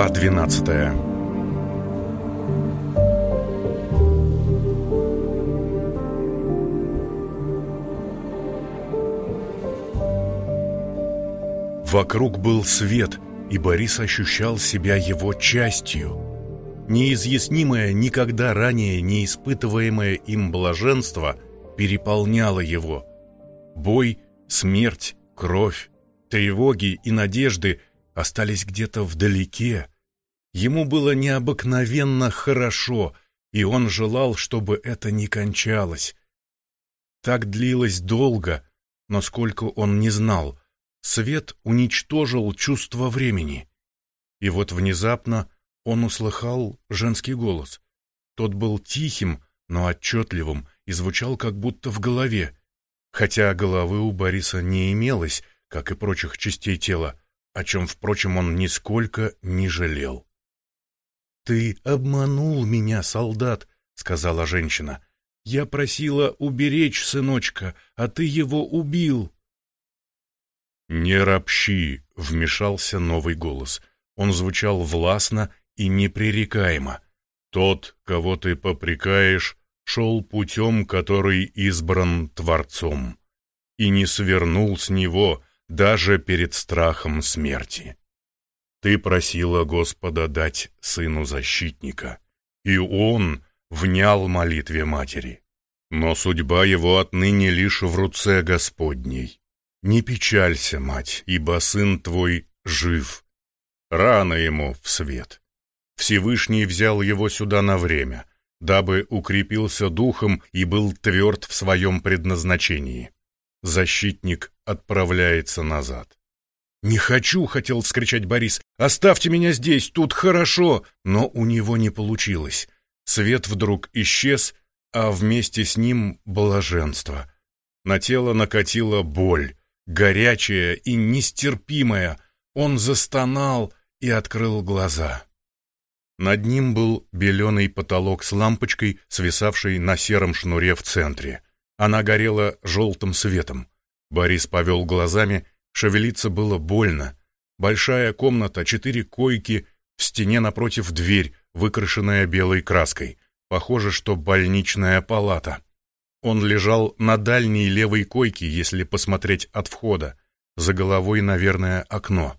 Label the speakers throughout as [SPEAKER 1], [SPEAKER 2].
[SPEAKER 1] Глава 12 Вокруг был свет, и Борис ощущал себя его частью. Неизъяснимое, никогда ранее не испытываемое им блаженство переполняло его. Бой, смерть, кровь, тревоги и надежды остались где-то вдалеке. Ему было необыкновенно хорошо, и он желал, чтобы это не кончалось. Так длилось долго, но сколько он не знал. Свет уничтожил чувство времени. И вот внезапно он услыхал женский голос. Тот был тихим, но отчетливым и звучал как будто в голове. Хотя головы у Бориса не имелось, как и прочих частей тела, о чем, впрочем, он нисколько не жалел. «Ты обманул меня, солдат», — сказала женщина. «Я просила уберечь сыночка, а ты его убил».
[SPEAKER 2] «Не ропщи», — вмешался новый голос. Он звучал властно и непререкаемо. «Тот, кого ты попрекаешь, шел путем, который избран Творцом, и не свернул с него, даже перед страхом смерти. Ты просила Господа дать сыну защитника, и он внял молитве матери. Но судьба его отныне лишь в руце Господней. Не печалься, мать, ибо сын твой жив. Рано ему в свет. Всевышний взял его сюда на время, дабы укрепился духом и был тверд в своем предназначении. Защитник отправляется назад.
[SPEAKER 1] «Не хочу!» — хотел вскричать Борис. «Оставьте меня здесь, тут хорошо!» Но у него не получилось. Свет вдруг исчез, а вместе с ним блаженство. На тело накатила боль, горячая и нестерпимая. Он застонал и открыл глаза. Над ним был беленый потолок с лампочкой, свисавшей на сером шнуре в центре. Она горела желтым светом. Борис повел глазами, шевелиться было больно. Большая комната, четыре койки, в стене напротив дверь, выкрашенная белой краской. Похоже, что больничная палата. Он лежал на дальней левой койке, если посмотреть от входа. За головой, наверное, окно.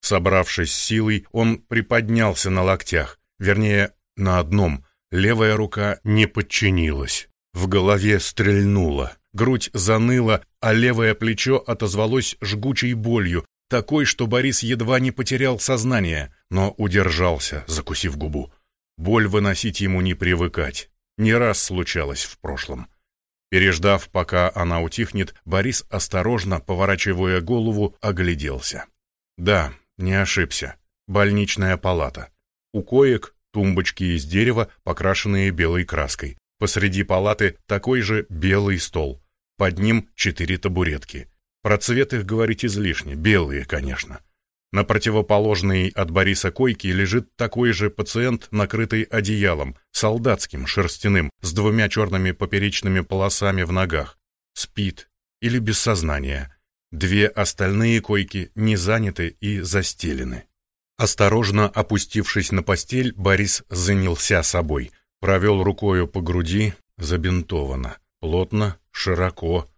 [SPEAKER 1] Собравшись силой, он приподнялся на локтях, вернее, на одном. Левая рука не подчинилась. В голове стрельнуло, грудь заныла, а левое плечо отозвалось жгучей болью, такой, что Борис едва не потерял сознание, но удержался, закусив губу. Боль выносить ему не привыкать. Не раз случалось в прошлом. Переждав, пока она утихнет, Борис, осторожно, поворачивая голову, огляделся. Да, не ошибся. Больничная палата. У коек тумбочки из дерева, покрашенные белой краской. Посреди палаты такой же белый стол. Под ним четыре табуретки. Про цвет их говорить излишне, белые, конечно. На противоположной от Бориса койке лежит такой же пациент, накрытый одеялом, солдатским, шерстяным, с двумя черными поперечными полосами в ногах. Спит или без сознания. Две остальные койки не заняты и застелены. Осторожно опустившись на постель, Борис занялся собой — Провел рукою по груди, забинтовано. Плотно, широко.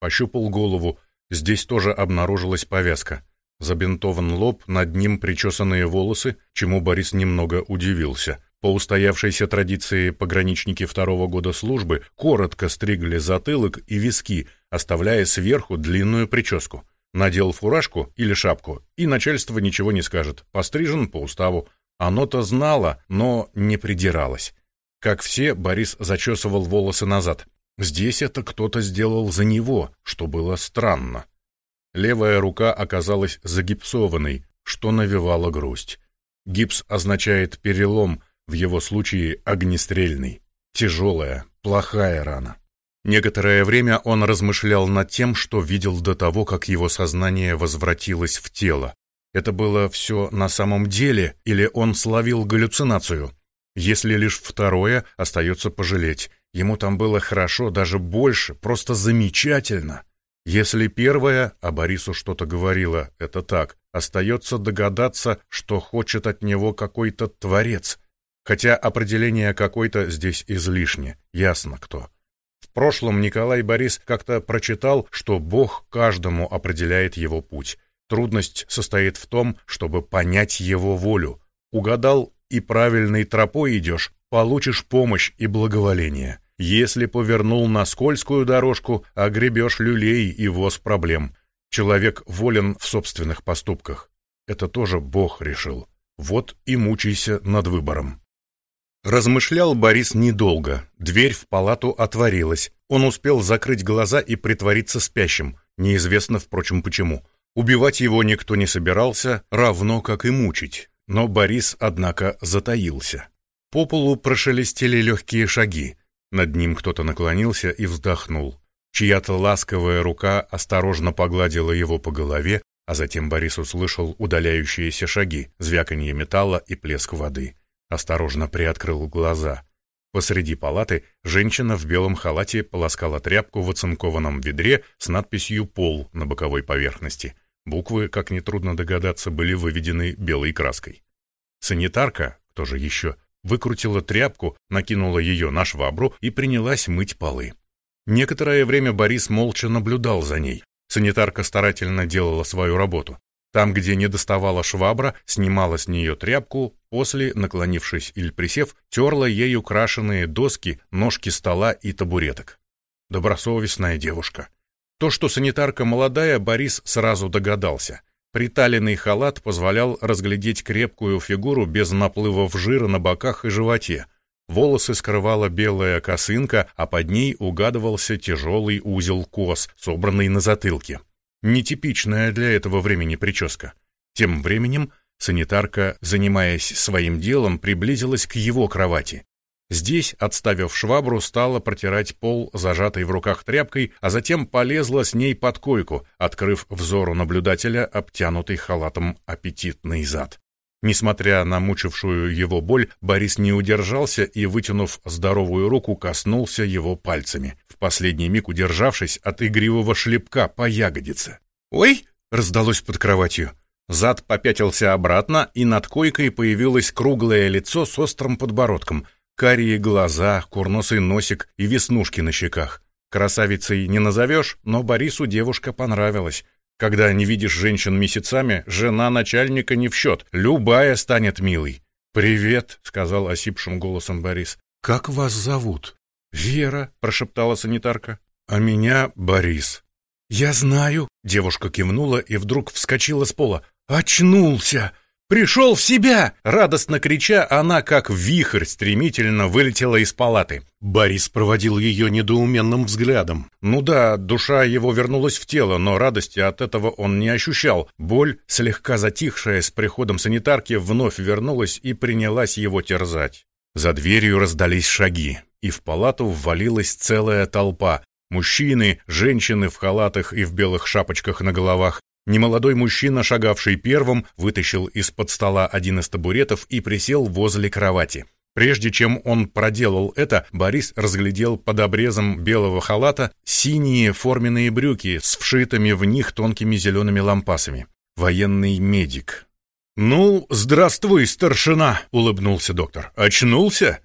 [SPEAKER 1] Пощупал голову. Здесь тоже обнаружилась повязка. Забинтован лоб, над ним причесанные волосы, чему Борис немного удивился. По устоявшейся традиции пограничники второго года службы коротко стригли затылок и виски, оставляя сверху длинную прическу. Надел фуражку или шапку, и начальство ничего не скажет. Пострижен по уставу. Оно-то знало, но не придиралось. Как все, Борис зачесывал волосы назад. Здесь это кто-то сделал за него, что было странно. Левая рука оказалась загипсованной, что навевало грусть. Гипс означает перелом, в его случае огнестрельный. Тяжелая, плохая рана. Некоторое время он размышлял над тем, что видел до того, как его сознание возвратилось в тело. Это было все на самом деле, или он словил галлюцинацию? Если лишь второе, остается пожалеть. Ему там было хорошо, даже больше, просто замечательно.
[SPEAKER 2] Если первое, а Борису что-то говорила, это так, остается догадаться, что хочет от него какой-то творец. Хотя определение какой-то здесь излишне, ясно кто. В прошлом Николай Борис как-то прочитал, что Бог каждому определяет его путь. Трудность состоит в том, чтобы понять его волю. Угадал и правильной тропой идешь, получишь помощь и благоволение. Если повернул на скользкую дорожку, огребешь люлей и воз проблем. Человек волен в собственных поступках. Это тоже Бог решил. Вот и мучайся над выбором. Размышлял Борис недолго. Дверь в палату отворилась. Он успел закрыть глаза и притвориться спящим. Неизвестно, впрочем, почему. Убивать его никто не собирался, равно как и мучить. Но Борис, однако, затаился. По полу прошелестели легкие шаги. Над ним кто-то наклонился и вздохнул. Чья-то ласковая рука осторожно погладила его по голове, а затем Борис услышал удаляющиеся шаги, звяканье металла и плеск воды. Осторожно приоткрыл глаза. Посреди палаты женщина в белом халате полоскала тряпку в оцинкованном ведре с надписью «Пол» на боковой поверхности. Буквы, как нетрудно догадаться, были выведены белой краской. Санитарка, кто же еще, выкрутила тряпку, накинула ее на швабру и принялась мыть полы. Некоторое время Борис молча наблюдал за ней. Санитарка старательно делала свою работу. Там, где не доставала швабра, снимала с нее тряпку, после, наклонившись или присев, терла ею крашеные доски, ножки стола и табуреток. Добросовестная девушка. То, что санитарка молодая, Борис сразу догадался. Приталенный халат позволял разглядеть крепкую фигуру без наплывов жира на боках и животе. Волосы скрывала белая косынка, а под ней угадывался тяжелый узел кос, собранный на затылке. Нетипичная для этого времени прическа. Тем временем санитарка, занимаясь своим делом, приблизилась к его кровати. Здесь, отставив швабру, стала протирать пол, зажатой в руках тряпкой, а затем полезла с ней под койку, открыв взору наблюдателя обтянутый халатом аппетитный зад. Несмотря на мучившую его боль, Борис не удержался и, вытянув здоровую руку, коснулся его пальцами, в последний миг удержавшись от игривого шлепка по ягодице. «Ой!» — раздалось под кроватью. Зад попятился обратно, и над койкой появилось круглое лицо с острым подбородком — карие глаза, курносый носик и веснушки на щеках. Красавицей не назовешь, но Борису девушка понравилась. Когда не видишь женщин месяцами, жена начальника не в счет, любая станет милой. «Привет», — сказал осипшим голосом Борис. «Как вас зовут?» «Вера», — прошептала санитарка. «А меня Борис». «Я знаю», — девушка кивнула и вдруг вскочила с пола. «Очнулся! «Пришел в себя!» Радостно крича, она, как вихрь, стремительно вылетела из палаты. Борис проводил ее недоуменным взглядом. Ну да, душа его вернулась в тело, но радости от этого он не ощущал. Боль, слегка затихшая с приходом санитарки, вновь вернулась и принялась его терзать. За дверью раздались шаги, и в палату ввалилась целая толпа. Мужчины, женщины в халатах и в белых шапочках на головах, Немолодой мужчина, шагавший первым, вытащил из-под стола один из табуретов и присел возле кровати. Прежде чем он проделал это, Борис разглядел под обрезом белого халата синие форменные брюки с вшитыми в них тонкими зелеными лампасами. Военный медик. «Ну, здравствуй, старшина!» — улыбнулся доктор. «Очнулся?»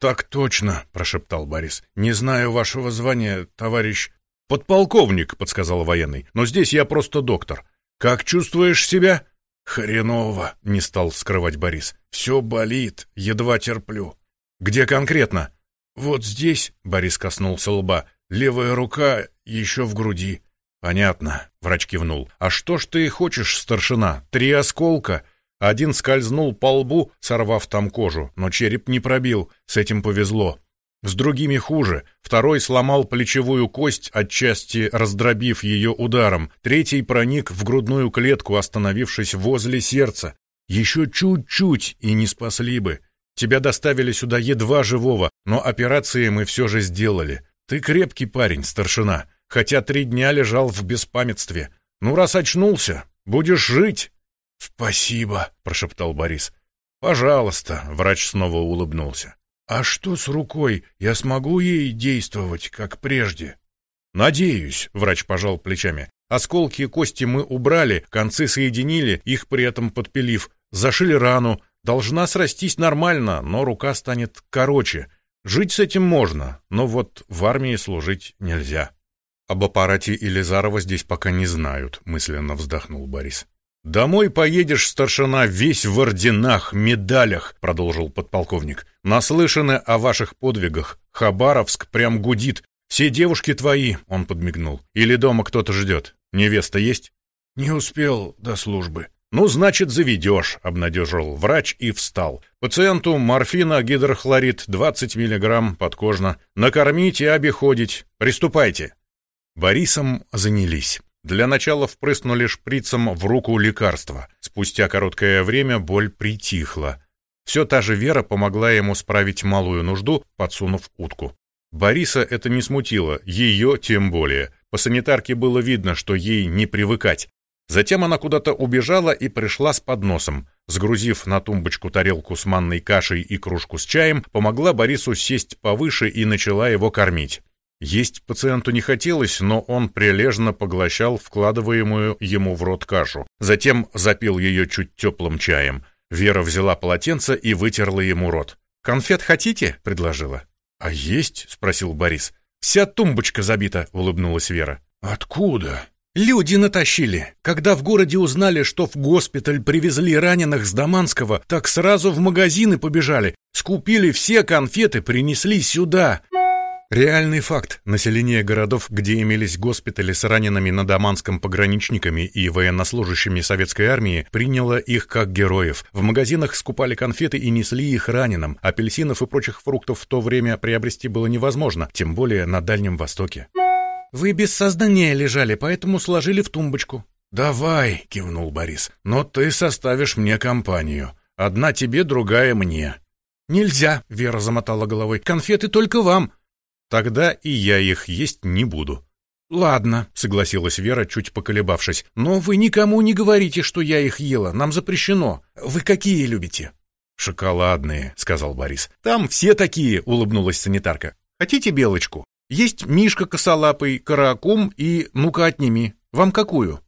[SPEAKER 2] «Так точно», — прошептал Борис. «Не знаю вашего звания, товарищ...» «Подполковник», — подсказал военный, — «но здесь я просто доктор. Как чувствуешь себя?» «Хреново», — не стал скрывать Борис. «Все болит, едва терплю». «Где конкретно?» «Вот здесь», — Борис коснулся лба, — «левая рука еще в груди». «Понятно», — врач кивнул. «А что ж ты хочешь, старшина? Три осколка?» Один скользнул по лбу, сорвав там кожу, но череп не пробил, с этим повезло. С другими хуже. Второй сломал плечевую кость, отчасти раздробив ее ударом. Третий проник в грудную клетку, остановившись возле сердца. Еще чуть-чуть, и не спасли бы. Тебя доставили сюда едва живого, но операции мы все же сделали. Ты крепкий парень, старшина, хотя три дня лежал в беспамятстве. Ну, раз очнулся, будешь жить. «Спасибо», — прошептал Борис. «Пожалуйста», — врач снова улыбнулся. «А что с рукой? Я смогу ей действовать, как прежде?»
[SPEAKER 1] Надеюсь, врач пожал плечами. Осколки кости мы убрали, концы соединили, их при этом подпилив, зашили рану. Должна срастись нормально, но рука станет короче. Жить с этим можно, но вот в армии служить нельзя. Об аппарате Илизарова здесь пока не знают, мысленно вздохнул Борис. «Домой поедешь, старшина, весь в орденах, медалях», — продолжил подполковник. «Наслышаны о ваших подвигах. Хабаровск прям гудит. Все девушки твои», — он подмигнул. «Или дома кто-то ждет? Невеста есть?» «Не успел до службы». «Ну, значит, заведешь», — обнадежил врач и встал. «Пациенту морфина, гидрохлорид, 20 миллиграмм подкожно. Накормить и обиходить. Приступайте». Борисом занялись. Для начала впрыснули шприцем в руку лекарства. Спустя короткое время боль притихла. Все та же Вера помогла ему справить малую нужду, подсунув утку. Бориса это не смутило, ее тем более. По санитарке было видно, что ей не привыкать. Затем она куда-то убежала и пришла с подносом. Сгрузив на тумбочку тарелку с манной кашей и кружку с чаем, помогла Борису сесть повыше и начала его кормить. Есть пациенту не хотелось, но он прилежно поглощал вкладываемую ему в рот кашу. Затем запил ее чуть теплым чаем. Вера взяла полотенце и вытерла ему рот. «Конфет хотите?» — предложила. «А есть?» — спросил Борис. «Вся тумбочка забита», — улыбнулась Вера. «Откуда?» «Люди натащили. Когда в городе узнали, что в госпиталь привезли раненых с Даманского, так сразу в магазины побежали. Скупили все конфеты, принесли сюда. Реальный факт. Население городов, где имелись госпитали с ранеными на Даманском пограничниками и военнослужащими советской армии, приняло их как героев. В магазинах скупали конфеты и несли их раненым. Апельсинов и прочих фруктов в то время приобрести было невозможно, тем более на Дальнем Востоке. «Вы без сознания лежали, поэтому сложили в тумбочку». «Давай», — кивнул Борис, — «но ты составишь мне компанию. Одна тебе, другая мне». «Нельзя», — Вера замотала головой, — «конфеты только вам». Тогда и я их есть не буду. Ладно, согласилась Вера, чуть поколебавшись. Но вы никому не говорите, что я их ела. Нам запрещено. Вы какие любите? Шоколадные, сказал Борис. Там все такие, улыбнулась санитарка. Хотите белочку? Есть Мишка косолапый, каракум и ну-ка отними. Вам какую?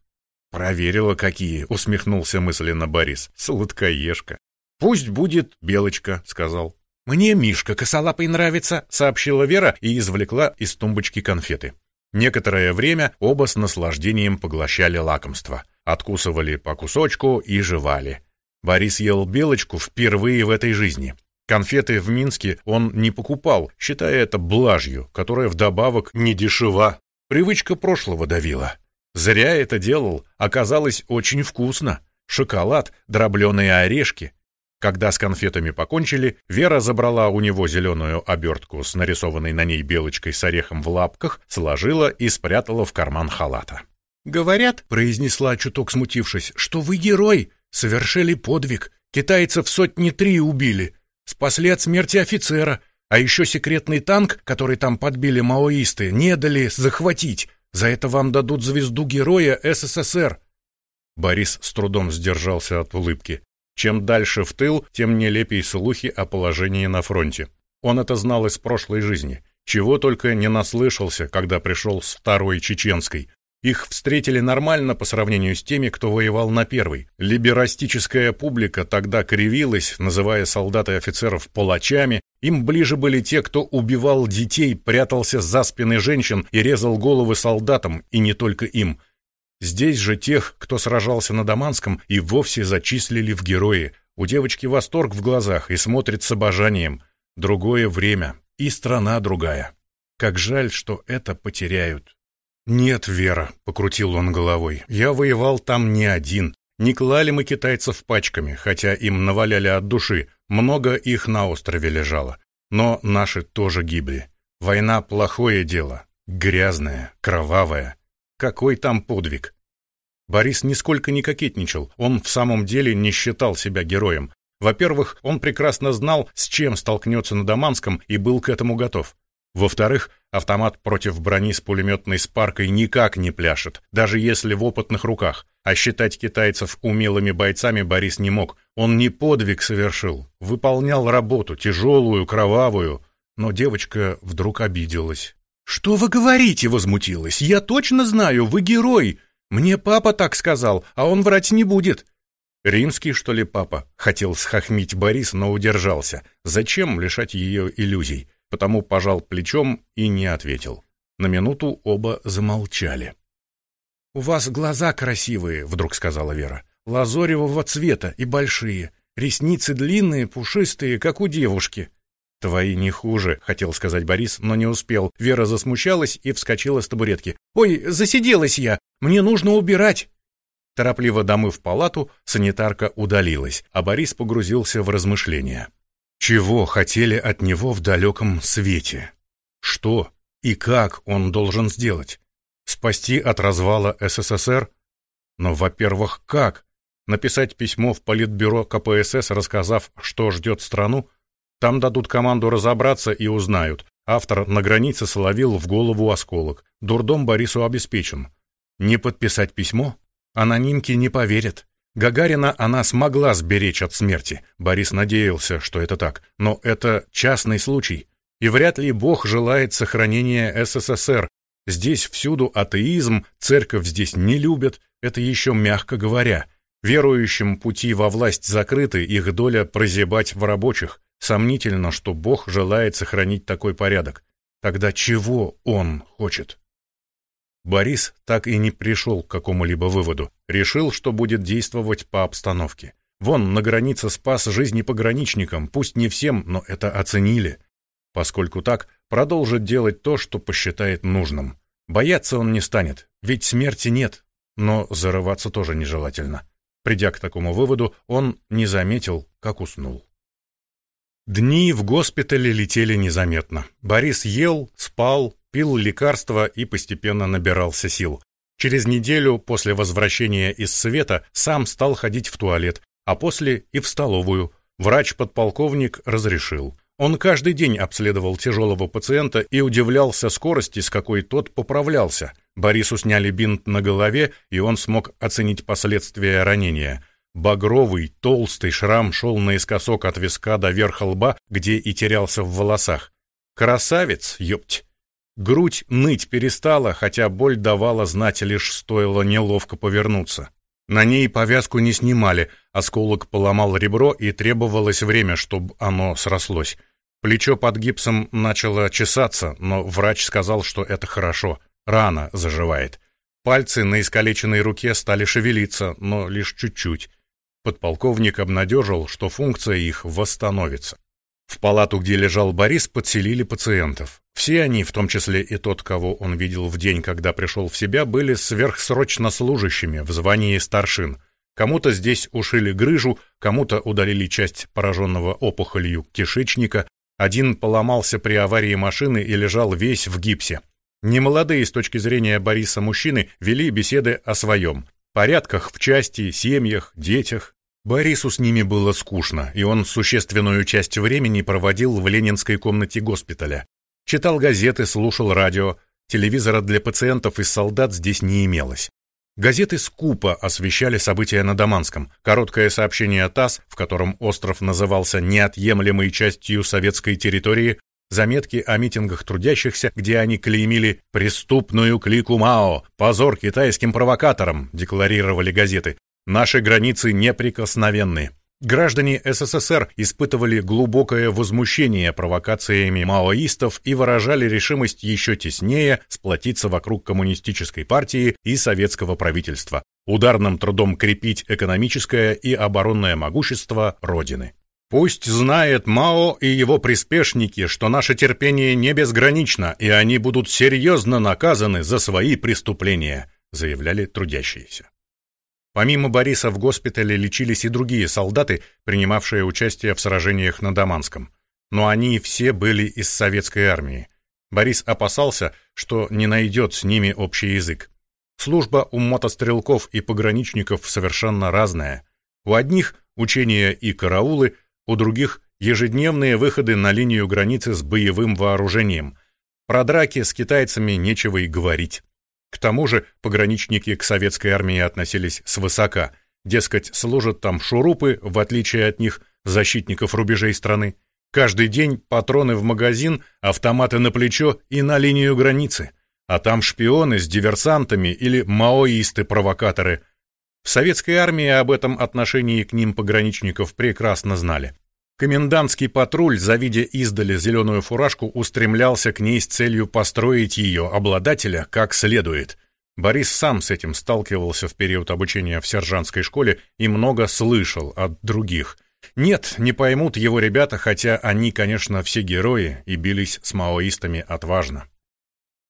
[SPEAKER 1] Проверила какие, усмехнулся мысленно Борис. Сладкоежка. Пусть будет белочка, сказал. «Мне Мишка косолапый нравится», — сообщила Вера и извлекла из тумбочки конфеты. Некоторое время оба с наслаждением поглощали лакомство. Откусывали по кусочку и жевали. Борис ел белочку впервые в этой жизни. Конфеты в Минске он не покупал, считая это блажью, которая вдобавок не дешева. Привычка прошлого давила. Зря это делал, оказалось очень вкусно. Шоколад, дробленые орешки, когда с конфетами покончили, Вера забрала у него зеленую обертку с нарисованной на ней белочкой с орехом в лапках, сложила и спрятала в карман халата. «Говорят», — произнесла, чуток смутившись, — «что вы герой, совершили подвиг, китайцев сотни три убили, спасли от смерти офицера, а еще секретный танк, который там подбили маоисты, не дали захватить. За это вам дадут звезду Героя СССР». Борис с трудом сдержался от улыбки. Чем дальше в тыл, тем нелепей слухи о положении на фронте. Он это знал из прошлой жизни. Чего только не наслышался, когда пришел с второй чеченской. Их встретили нормально по сравнению с теми, кто воевал на первой. Либерастическая публика тогда кривилась, называя солдат и офицеров палачами. Им ближе были те, кто убивал детей, прятался за спины женщин и резал головы солдатам, и не только им – Здесь же тех, кто сражался на Даманском, и вовсе зачислили в герои. У девочки восторг в глазах и смотрит с обожанием. Другое время и страна другая. Как жаль, что это потеряют. «Нет, Вера», — покрутил он головой, — «я воевал там не один. Не клали мы китайцев пачками, хотя им наваляли от души. Много их на острове лежало. Но наши тоже гибли. Война — плохое дело. Грязное, кровавое. Какой там подвиг? Борис нисколько не кокетничал, он в самом деле не считал себя героем. Во-первых, он прекрасно знал, с чем столкнется на Даманском и был к этому готов. Во-вторых, автомат против брони с пулеметной спаркой никак не пляшет, даже если в опытных руках. А считать китайцев умелыми бойцами Борис не мог. Он не подвиг совершил, выполнял работу, тяжелую, кровавую. Но девочка вдруг обиделась. «Что вы говорите?» — возмутилась. «Я точно знаю, вы герой. Мне папа так сказал, а он врать не будет».
[SPEAKER 2] «Римский, что ли, папа?» — хотел схохмить Борис, но удержался. Зачем лишать ее иллюзий? Потому пожал плечом и не ответил. На минуту оба замолчали.
[SPEAKER 1] «У вас глаза красивые», — вдруг сказала Вера. «Лазоревого цвета и большие. Ресницы длинные, пушистые, как у девушки».
[SPEAKER 2] «Твои не хуже», — хотел сказать Борис, но не успел. Вера засмущалась и вскочила с табуретки.
[SPEAKER 1] «Ой, засиделась я! Мне нужно убирать!»
[SPEAKER 2] Торопливо домыв палату, санитарка удалилась, а Борис погрузился в размышления. Чего хотели от него в далеком свете? Что и как он должен сделать? Спасти от развала СССР? Но, во-первых, как? Написать письмо в Политбюро КПСС, рассказав, что ждет страну? Там дадут команду разобраться и узнают. Автор на границе словил в голову осколок. Дурдом Борису обеспечен. Не подписать письмо? Анонимки не поверят. Гагарина она смогла сберечь от смерти. Борис надеялся, что это так. Но это частный случай. И вряд ли Бог желает сохранения СССР, Здесь всюду атеизм, церковь здесь не любят, это еще мягко говоря. Верующим пути во власть закрыты, их доля прозябать в рабочих. Сомнительно, что Бог желает сохранить такой порядок. Тогда чего Он хочет? Борис так и не пришел к какому-либо выводу. Решил, что будет действовать по обстановке. Вон, на границе спас жизни пограничникам, пусть не всем, но это оценили. Поскольку так, продолжит делать то, что посчитает нужным. Бояться он не станет, ведь смерти нет, но зарываться тоже нежелательно. Придя к такому выводу, он не заметил, как уснул. Дни в госпитале летели незаметно. Борис ел, спал, пил лекарства и постепенно набирался сил. Через неделю после возвращения из света сам стал ходить в туалет, а после и в столовую. Врач-подполковник разрешил. Он каждый день обследовал тяжелого пациента и удивлялся скорости, с какой тот поправлялся. Борису сняли бинт на голове, и он смог оценить последствия ранения. Багровый, толстый шрам шел наискосок от виска до верха лба, где и терялся в волосах. Красавец, ёпть! Грудь ныть перестала, хотя боль давала знать лишь стоило неловко повернуться. На ней повязку не снимали, осколок поломал ребро и требовалось время, чтобы оно срослось. Плечо под гипсом начало чесаться, но врач сказал, что это хорошо, рана заживает. Пальцы на искалеченной руке стали шевелиться, но лишь чуть-чуть. Подполковник обнадежил, что функция их восстановится. В палату, где лежал Борис, подселили пациентов. Все они, в том числе и тот, кого он видел в день, когда пришел в себя, были сверхсрочно служащими в звании старшин. Кому-то здесь ушили грыжу, кому-то удалили часть пораженного опухолью кишечника, один поломался при аварии машины и лежал весь в гипсе. Немолодые с точки зрения Бориса мужчины вели беседы о своем. Порядках в части, семьях, детях. Борису с ними было скучно, и он существенную часть времени проводил в ленинской комнате госпиталя. Читал газеты, слушал радио. Телевизора для пациентов и солдат здесь не имелось. Газеты скупо освещали события на Даманском. Короткое сообщение ТАСС, в котором остров назывался неотъемлемой частью советской территории, заметки о митингах трудящихся, где они клеймили «преступную клику Мао», «позор китайским провокаторам», декларировали газеты. «Наши границы неприкосновенны». Граждане СССР испытывали глубокое возмущение провокациями маоистов и выражали решимость еще теснее сплотиться вокруг коммунистической партии и советского правительства, ударным трудом крепить экономическое и оборонное могущество Родины. Пусть знает Мао и его приспешники, что наше терпение не безгранично, и они будут серьезно наказаны за свои преступления, заявляли трудящиеся. Помимо Бориса в госпитале лечились и другие солдаты, принимавшие участие в сражениях на Даманском. Но они все были из советской армии. Борис опасался, что не найдет с ними общий язык. Служба у мотострелков и пограничников совершенно разная. У одних учения и караулы, у других ежедневные выходы на линию границы с боевым вооружением. Про драки с китайцами нечего и говорить. К тому же пограничники к советской армии относились свысока. Дескать, служат там шурупы, в отличие от них, защитников рубежей страны.
[SPEAKER 1] Каждый день патроны в магазин, автоматы на плечо и на линию границы. А там шпионы с диверсантами или маоисты-провокаторы. В советской армии об этом отношении к ним пограничников прекрасно знали. Комендантский патруль, завидя издали зеленую фуражку, устремлялся к ней с целью построить ее обладателя как следует. Борис сам с этим сталкивался в период обучения в сержантской школе и много слышал от других. Нет, не поймут его ребята, хотя они, конечно, все герои и бились с маоистами отважно.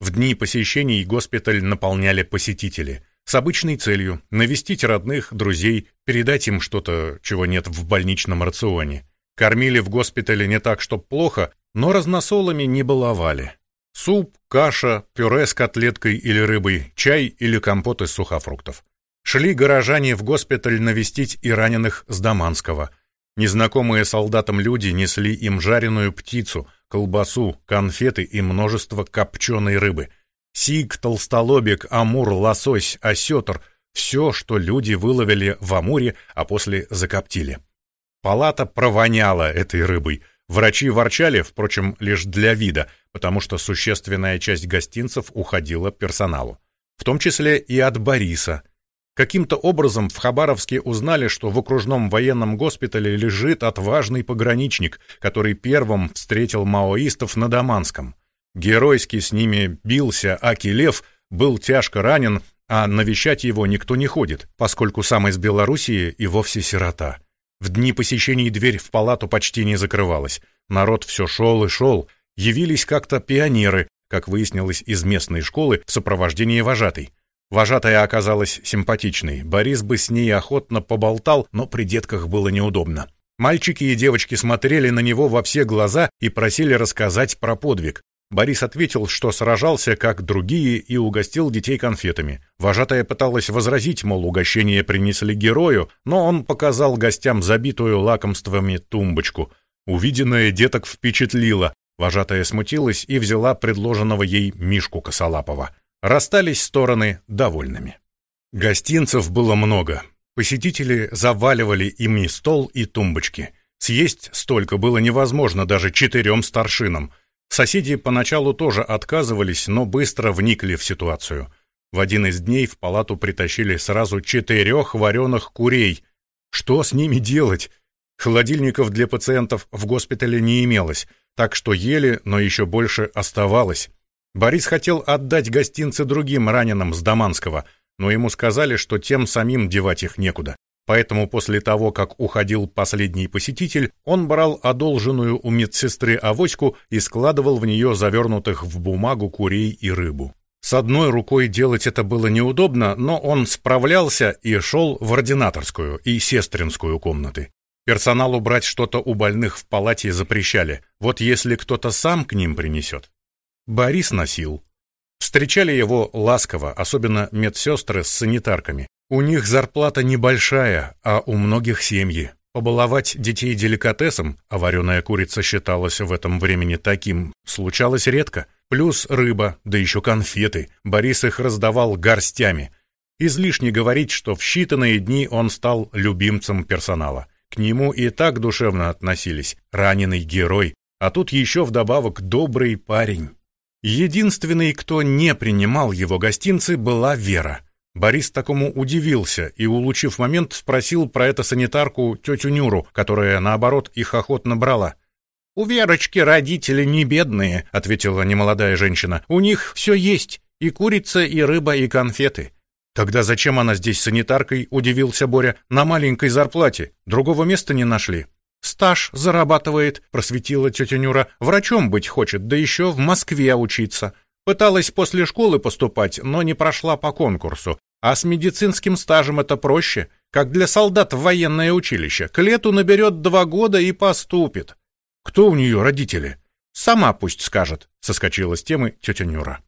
[SPEAKER 1] В дни посещений госпиталь наполняли посетители с обычной целью навестить родных, друзей, передать им что-то, чего нет в больничном рационе. Кормили в госпитале не так, чтоб плохо, но разносолами не баловали. Суп, каша, пюре с котлеткой или рыбой, чай или компот из сухофруктов. Шли горожане в госпиталь навестить и раненых с Даманского. Незнакомые солдатам люди несли им жареную птицу, колбасу, конфеты и множество копченой рыбы. Сиг, толстолобик, амур, лосось, осетр — все, что люди выловили в Амуре, а после закоптили. Палата провоняла этой рыбой. Врачи ворчали, впрочем, лишь для вида, потому что существенная часть гостинцев уходила персоналу. В том числе и от Бориса. Каким-то образом в Хабаровске узнали, что в окружном военном госпитале лежит отважный пограничник, который первым встретил маоистов на Даманском. Геройски с ними бился Аки Лев, был тяжко ранен, а навещать его никто не ходит, поскольку сам из Белоруссии и вовсе сирота. В дни посещений дверь в палату почти не закрывалась. Народ все шел и шел. Явились как-то пионеры, как выяснилось из местной школы, в сопровождении вожатой. Вожатая оказалась симпатичной. Борис бы с ней охотно поболтал, но при детках было неудобно. Мальчики и девочки смотрели на него во все глаза и просили рассказать про подвиг. Борис ответил, что сражался, как другие, и угостил детей конфетами. Вожатая пыталась возразить, мол, угощение принесли герою, но он показал гостям забитую лакомствами тумбочку. Увиденное деток впечатлило. Вожатая смутилась и взяла предложенного ей Мишку Косолапова. Расстались стороны довольными. Гостинцев было много. Посетители заваливали ими стол и тумбочки. Съесть столько было невозможно даже четырем старшинам — Соседи поначалу тоже отказывались, но быстро вникли в ситуацию. В один из дней в палату притащили сразу четырех вареных курей. Что с ними делать? Холодильников для пациентов в госпитале не имелось, так что ели, но еще больше оставалось. Борис хотел отдать гостинцы другим раненым с Даманского, но ему сказали, что тем самим девать их некуда. Поэтому после того, как уходил последний посетитель, он брал одолженную у медсестры авоську и складывал в нее завернутых в бумагу курей и рыбу. С одной рукой делать это было неудобно, но он справлялся и шел в ординаторскую и сестринскую комнаты. Персоналу брать что-то у больных в палате запрещали, вот если кто-то сам к ним принесет. Борис носил. Встречали его ласково, особенно медсестры с санитарками. У них зарплата небольшая, а у многих семьи. Побаловать детей деликатесом, а вареная курица считалась в этом времени таким, случалось редко. Плюс рыба, да еще конфеты. Борис их раздавал горстями. Излишне говорить, что в считанные дни он стал любимцем персонала. К нему и так душевно относились. Раненый герой, а тут еще вдобавок добрый парень. Единственный, кто не принимал его гостинцы, была Вера. Борис такому удивился и, улучив момент, спросил про это санитарку тетю Нюру, которая, наоборот, их охотно брала. «У Верочки родители не бедные», — ответила немолодая женщина. «У них все есть, и курица, и рыба, и конфеты». «Тогда зачем она здесь санитаркой?» — удивился Боря. «На маленькой зарплате. Другого места не нашли». «Стаж зарабатывает», — просветила тетя Нюра. «Врачом быть хочет, да еще в Москве учиться. Пыталась после школы поступать, но не прошла по конкурсу. А с медицинским стажем это проще, как для солдат в военное училище. К лету наберет два года и поступит. Кто у нее родители? Сама пусть скажет, соскочила с темы тетя Нюра.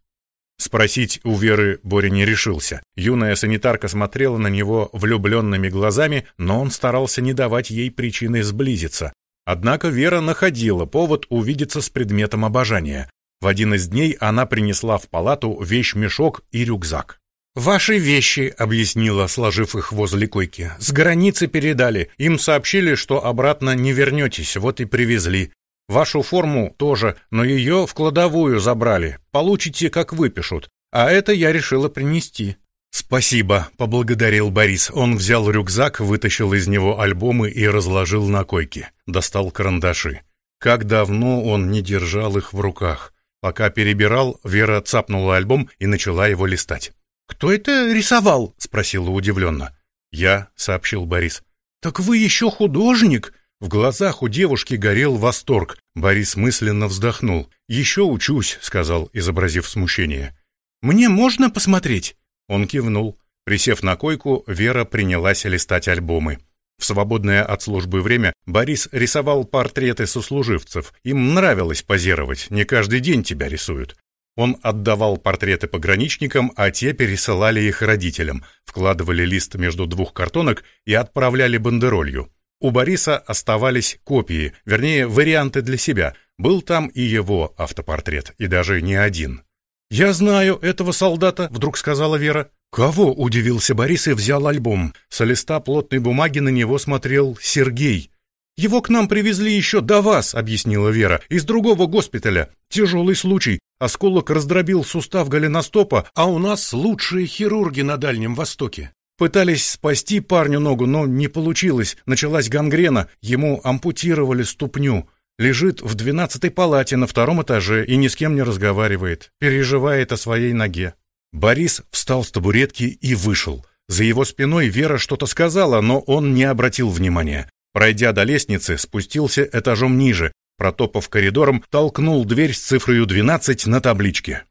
[SPEAKER 1] Спросить у Веры Боря не решился. Юная санитарка смотрела на него влюбленными глазами, но он старался не давать ей причины сблизиться. Однако Вера находила повод увидеться с предметом обожания. В один из дней она принесла в палату вещмешок и рюкзак. «Ваши вещи», — объяснила, сложив их возле койки, — «с границы передали. Им сообщили, что обратно не вернетесь, вот и привезли. Вашу форму тоже, но ее в кладовую забрали. Получите, как выпишут. А это я решила принести». «Спасибо», — поблагодарил Борис. Он взял рюкзак, вытащил из него альбомы и разложил на койке. Достал карандаши. Как давно он не держал их в руках. Пока перебирал, Вера цапнула альбом и начала его листать. «Кто это рисовал?» — спросила удивленно. «Я», — сообщил Борис. «Так вы еще художник?» В глазах у девушки горел восторг. Борис мысленно вздохнул. «Еще учусь», — сказал, изобразив смущение. «Мне можно посмотреть?» Он кивнул. Присев на койку, Вера принялась листать альбомы. В свободное от службы время Борис рисовал портреты сослуживцев. Им нравилось позировать, не каждый день тебя рисуют. Он отдавал портреты пограничникам, а те пересылали их родителям, вкладывали лист между двух картонок и отправляли бандеролью. У Бориса оставались копии, вернее, варианты для себя. Был там и его автопортрет, и даже не один. «Я знаю этого солдата», — вдруг сказала Вера. «Кого?» — удивился Борис и взял альбом. С листа плотной бумаги на него смотрел Сергей. «Его к нам привезли еще до вас», — объяснила Вера, — «из другого госпиталя. Тяжелый случай. Осколок раздробил сустав голеностопа, а у нас лучшие хирурги на Дальнем Востоке. Пытались спасти парню ногу, но не получилось. Началась гангрена, ему ампутировали ступню. Лежит в двенадцатой палате на втором этаже и ни с кем не разговаривает. Переживает о своей ноге. Борис встал с табуретки и вышел. За его спиной Вера что-то сказала, но он не обратил внимания. Пройдя до лестницы, спустился этажом ниже, протопав коридором, толкнул дверь с цифрой 12 на табличке.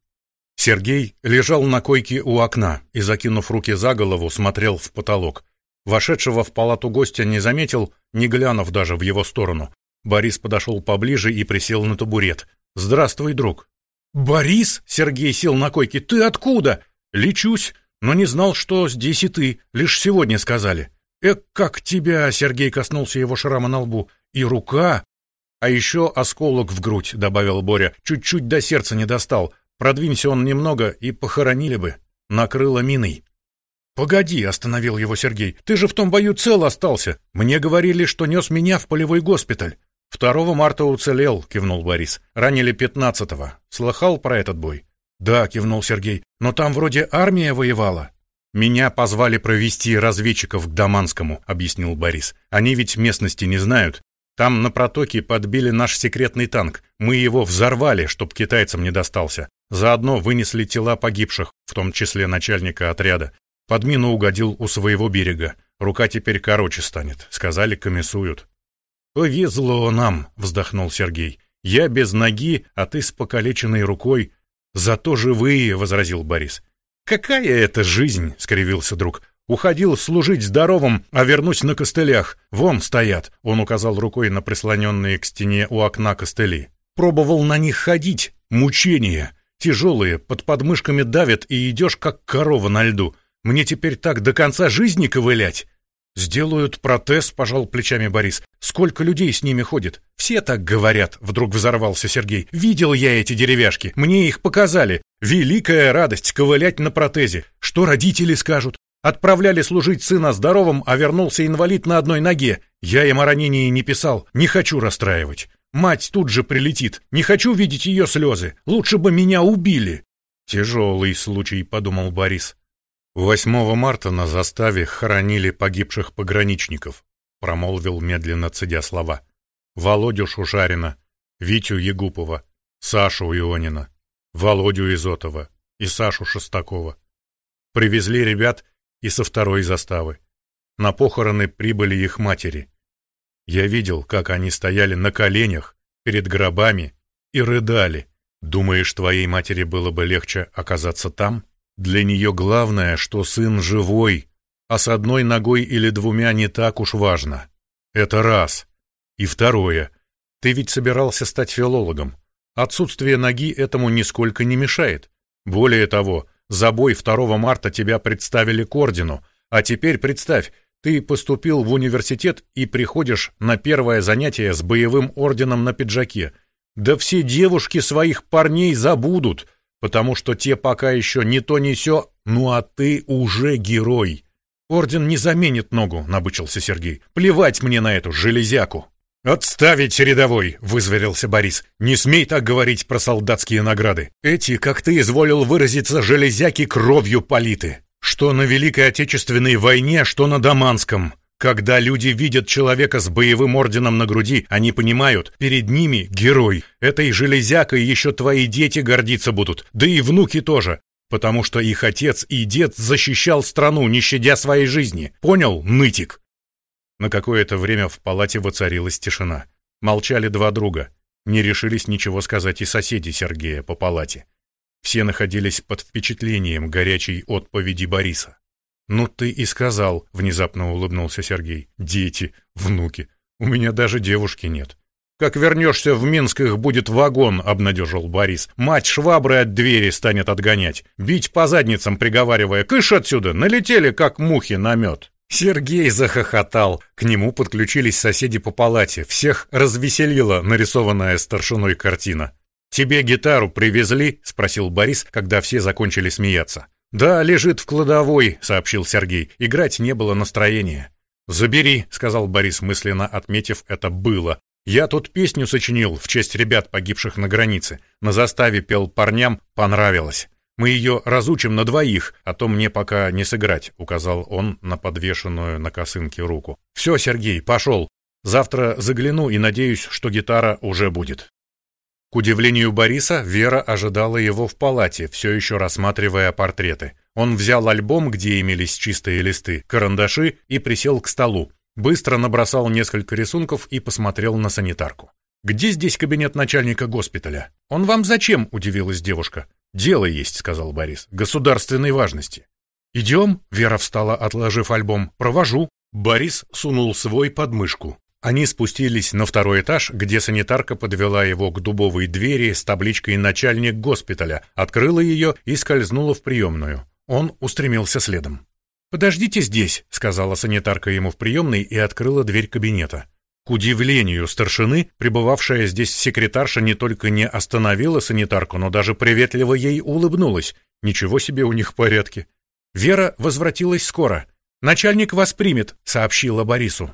[SPEAKER 1] Сергей лежал на койке у окна и, закинув руки за голову, смотрел в потолок. Вошедшего в палату гостя не заметил, не глянув даже в его сторону. Борис подошел поближе и присел на табурет. «Здравствуй, друг». «Борис?» — Сергей сел на койке. «Ты откуда?» «Лечусь, но не знал, что здесь и ты. Лишь сегодня сказали». «Эк, как тебя!» — Сергей коснулся его шрама на лбу. «И рука!» «А еще осколок в грудь», — добавил Боря. «Чуть-чуть до сердца не достал. Продвинься он немного, и похоронили бы. Накрыло миной». «Погоди», — остановил его Сергей. «Ты же в том бою цел остался. Мне говорили, что нес меня в полевой госпиталь». «Второго марта уцелел», — кивнул Борис. «Ранили пятнадцатого. Слыхал про этот бой?» «Да», — кивнул Сергей. «Но там вроде армия воевала». «Меня позвали провести разведчиков к Даманскому», — объяснил Борис. «Они ведь местности не знают. Там на протоке подбили наш секретный танк. Мы его взорвали, чтоб китайцам не достался. Заодно вынесли тела погибших, в том числе начальника отряда. Под мину угодил у своего берега. Рука теперь короче станет. Сказали, комиссуют. «Повезло нам», — вздохнул Сергей. «Я без ноги, а ты с покалеченной рукой». «Зато живые», — возразил Борис. «Какая это жизнь?» — скривился друг. «Уходил служить здоровым, а вернусь на костылях. Вон стоят», — он указал рукой на прислоненные к стене у окна костыли. «Пробовал на них ходить. Мучения. Тяжелые, под подмышками давят, и идешь, как корова на льду. Мне теперь так до конца жизни ковылять?» «Сделают протез», — пожал плечами Борис. «Сколько людей с ними ходит?» «Все так говорят», — вдруг взорвался Сергей. «Видел я эти деревяшки, мне их показали. Великая радость ковылять на протезе. Что родители скажут? Отправляли служить сына здоровым, а вернулся инвалид на одной ноге. Я им о ранении не писал, не хочу расстраивать. Мать тут же прилетит, не хочу видеть ее слезы. Лучше бы меня убили». «Тяжелый случай», — подумал Борис. 8 марта на заставе хоронили погибших пограничников, промолвил медленно цедя слова. Володю Шушарина, Витю Егупова, Сашу Ионина, Володю Изотова и Сашу Шестакова. Привезли ребят и со второй заставы. На похороны прибыли их матери. Я видел, как они стояли на коленях перед гробами и рыдали. Думаешь, твоей матери было бы легче оказаться там? Для нее главное, что сын живой, а с одной ногой или двумя не так уж важно. Это раз. И второе. Ты ведь собирался стать филологом. Отсутствие ноги этому нисколько не мешает. Более того, за бой 2 марта тебя представили к ордену, а теперь представь, ты поступил в университет и приходишь на первое занятие с боевым орденом на пиджаке. Да все девушки своих парней забудут, потому что те пока еще не то не сё, ну а ты уже герой. Орден не заменит ногу, набычился Сергей. Плевать мне на эту железяку. «Отставить, рядовой!» — вызверился Борис. «Не смей так говорить про солдатские награды. Эти, как ты изволил выразиться, железяки кровью политы. Что на Великой Отечественной войне, что на Даманском. Когда люди видят человека с боевым орденом на груди, они понимают, перед ними герой. Этой железякой еще твои дети гордиться будут, да и внуки тоже. Потому что их отец и дед защищал страну, не щадя своей жизни. Понял, нытик?» На какое-то время в палате воцарилась тишина. Молчали два друга. Не решились ничего сказать и соседи Сергея по палате. Все находились под впечатлением горячей отповеди Бориса. «Ну ты и сказал», — внезапно улыбнулся Сергей. «Дети, внуки. У меня даже девушки нет». «Как вернешься в Минск, их будет вагон», — обнадежил Борис. «Мать швабры от двери станет отгонять. Бить по задницам, приговаривая, «Кыш отсюда! Налетели, как мухи на мед!» Сергей захохотал. К нему подключились соседи по палате. Всех развеселила нарисованная старшиной картина. «Тебе гитару привезли?» — спросил Борис, когда все закончили смеяться. «Да, лежит в кладовой», — сообщил Сергей. «Играть не было настроения». «Забери», — сказал Борис, мысленно отметив это «было». «Я тут песню сочинил в честь ребят, погибших на границе. На заставе пел парням, понравилось. Мы ее разучим на двоих, а то мне пока не сыграть», — указал он на подвешенную на косынке руку. «Все, Сергей, пошел. Завтра загляну и надеюсь, что гитара уже будет». К удивлению Бориса, Вера ожидала его в палате, все еще рассматривая портреты. Он взял альбом, где имелись чистые листы, карандаши и присел к столу. Быстро набросал несколько рисунков и посмотрел на санитарку. «Где здесь кабинет начальника госпиталя?» «Он вам зачем?» – удивилась девушка. «Дело есть», — сказал Борис, — «государственной важности». «Идем?» — Вера встала, отложив альбом. «Провожу». Борис сунул свой под мышку. Они спустились на второй этаж, где санитарка подвела его к дубовой двери с табличкой «Начальник госпиталя», открыла ее и скользнула в приемную. Он устремился следом. «Подождите здесь», — сказала санитарка ему в приемной и открыла дверь кабинета. К удивлению старшины, пребывавшая здесь секретарша не только не остановила санитарку, но даже приветливо ей улыбнулась. Ничего себе у них порядки. Вера возвратилась скоро. «Начальник вас примет», — сообщила Борису.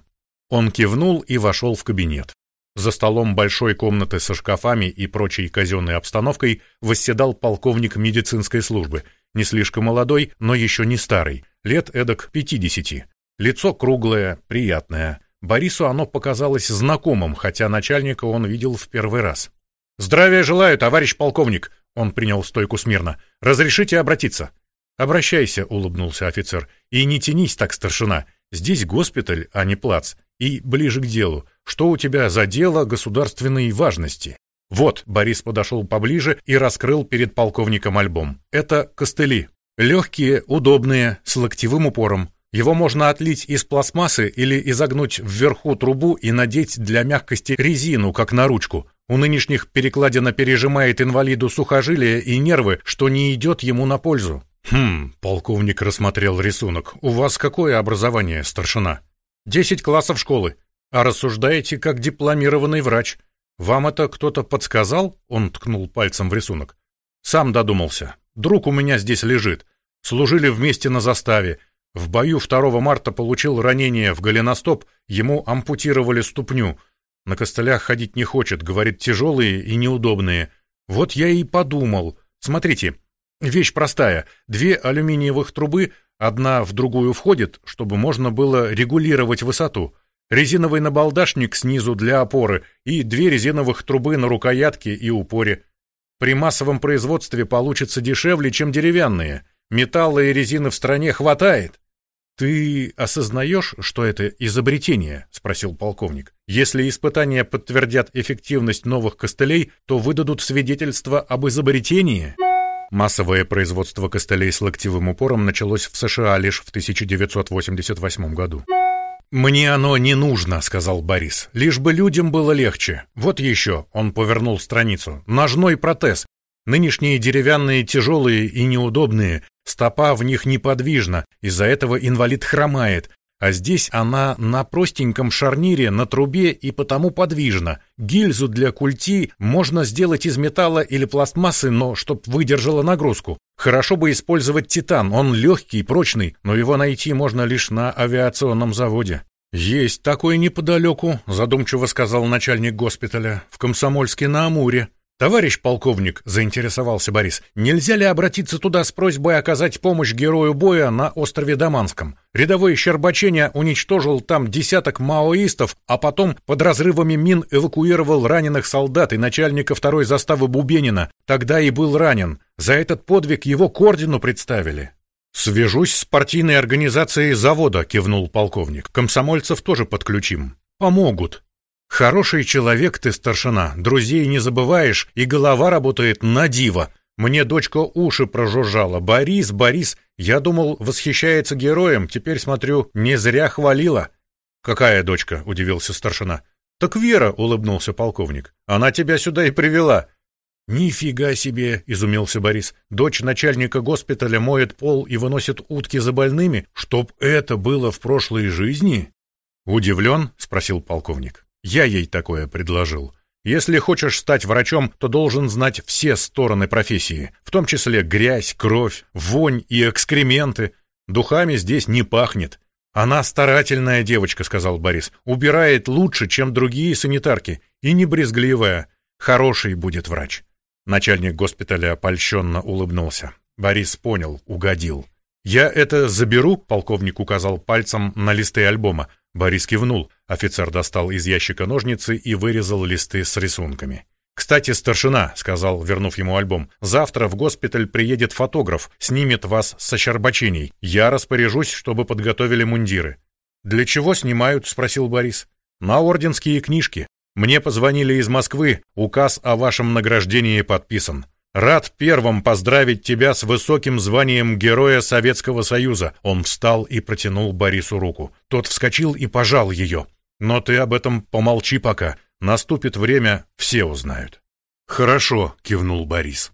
[SPEAKER 1] Он кивнул и вошел в кабинет. За столом большой комнаты со шкафами и прочей казенной обстановкой восседал полковник медицинской службы, не слишком молодой, но еще не старый, лет эдак пятидесяти. Лицо круглое, приятное. Борису оно показалось знакомым, хотя начальника он видел в первый раз. «Здравия желаю, товарищ полковник!» Он принял стойку смирно. «Разрешите обратиться?» «Обращайся», — улыбнулся офицер. «И не тянись так, старшина. Здесь госпиталь, а не плац. И ближе к делу. Что у тебя за дело государственной важности?» «Вот», — Борис подошел поближе и раскрыл перед полковником альбом. «Это костыли. Легкие, удобные, с локтевым упором. Его можно отлить из пластмассы или изогнуть вверху трубу и надеть для мягкости резину, как на ручку. У нынешних перекладина пережимает инвалиду сухожилия и нервы, что не идет ему на пользу. «Хм», — полковник рассмотрел рисунок. «У вас какое образование, старшина?» «Десять классов школы. А рассуждаете как дипломированный врач. Вам это кто-то подсказал?» Он ткнул пальцем в рисунок. «Сам додумался. Друг у меня здесь лежит. Служили вместе на заставе. В бою 2 марта получил ранение в голеностоп, ему ампутировали ступню. На костылях ходить не хочет, говорит, тяжелые и неудобные. Вот я и подумал. Смотрите, вещь простая. Две алюминиевых трубы, одна в другую входит, чтобы можно было регулировать высоту. Резиновый набалдашник снизу для опоры и две резиновых трубы на рукоятке и упоре. При массовом производстве получится дешевле, чем деревянные. Металла и резины в стране хватает. «Ты осознаешь, что это изобретение?» — спросил полковник. «Если испытания подтвердят эффективность новых костылей, то выдадут свидетельство об изобретении?» Массовое производство костылей с локтевым упором началось в США лишь в 1988 году. «Мне оно не нужно», — сказал Борис. «Лишь бы людям было легче. Вот еще», — он повернул страницу, — «ножной протез. Нынешние деревянные тяжелые и неудобные, стопа в них неподвижна, из-за этого инвалид хромает, а здесь она на простеньком шарнире на трубе и потому подвижна. Гильзу для культи можно сделать из металла или пластмассы, но чтоб выдержала нагрузку. Хорошо бы использовать титан, он легкий, прочный, но его найти можно лишь на авиационном заводе. «Есть такой неподалеку», — задумчиво сказал начальник госпиталя, — «в Комсомольске на Амуре». «Товарищ полковник», — заинтересовался Борис, — «нельзя ли обратиться туда с просьбой оказать помощь герою боя на острове Даманском? Рядовой Щербаченя уничтожил там десяток маоистов, а потом под разрывами мин эвакуировал раненых солдат и начальника второй заставы Бубенина. Тогда и был ранен. За этот подвиг его к ордену представили». «Свяжусь с партийной организацией завода», — кивнул полковник. «Комсомольцев тоже подключим. Помогут». Хороший человек ты, старшина, друзей не забываешь, и голова работает на диво. Мне дочка уши прожужжала. Борис, Борис, я думал, восхищается героем, теперь смотрю, не зря хвалила. Какая дочка? удивился старшина. Так Вера, улыбнулся полковник. Она тебя сюда и привела. «Нифига себе!» — изумился Борис. «Дочь начальника госпиталя моет пол и выносит утки за больными? Чтоб это было в прошлой жизни?» «Удивлен?» — спросил полковник. Я ей такое предложил. Если хочешь стать врачом, то должен знать все стороны профессии, в том числе грязь, кровь, вонь и экскременты. Духами здесь не пахнет. Она старательная девочка, сказал Борис. Убирает лучше, чем другие санитарки, и не брезгливая. Хороший будет врач. Начальник госпиталя польщенно улыбнулся. Борис понял, угодил. «Я это заберу», — полковник указал пальцем на листы альбома. Борис кивнул. Офицер достал из ящика ножницы и вырезал листы с рисунками. «Кстати, старшина», — сказал, вернув ему альбом, — «завтра в госпиталь приедет фотограф, снимет вас со щербачиний. Я распоряжусь, чтобы подготовили мундиры». «Для чего снимают?» — спросил Борис. «На орденские книжки. Мне позвонили из Москвы, указ о вашем награждении подписан. Рад первым поздравить тебя с высоким званием Героя Советского Союза. Он встал и протянул Борису руку. Тот вскочил и пожал ее. Но ты об этом помолчи пока. Наступит время, все узнают. Хорошо, кивнул Борис.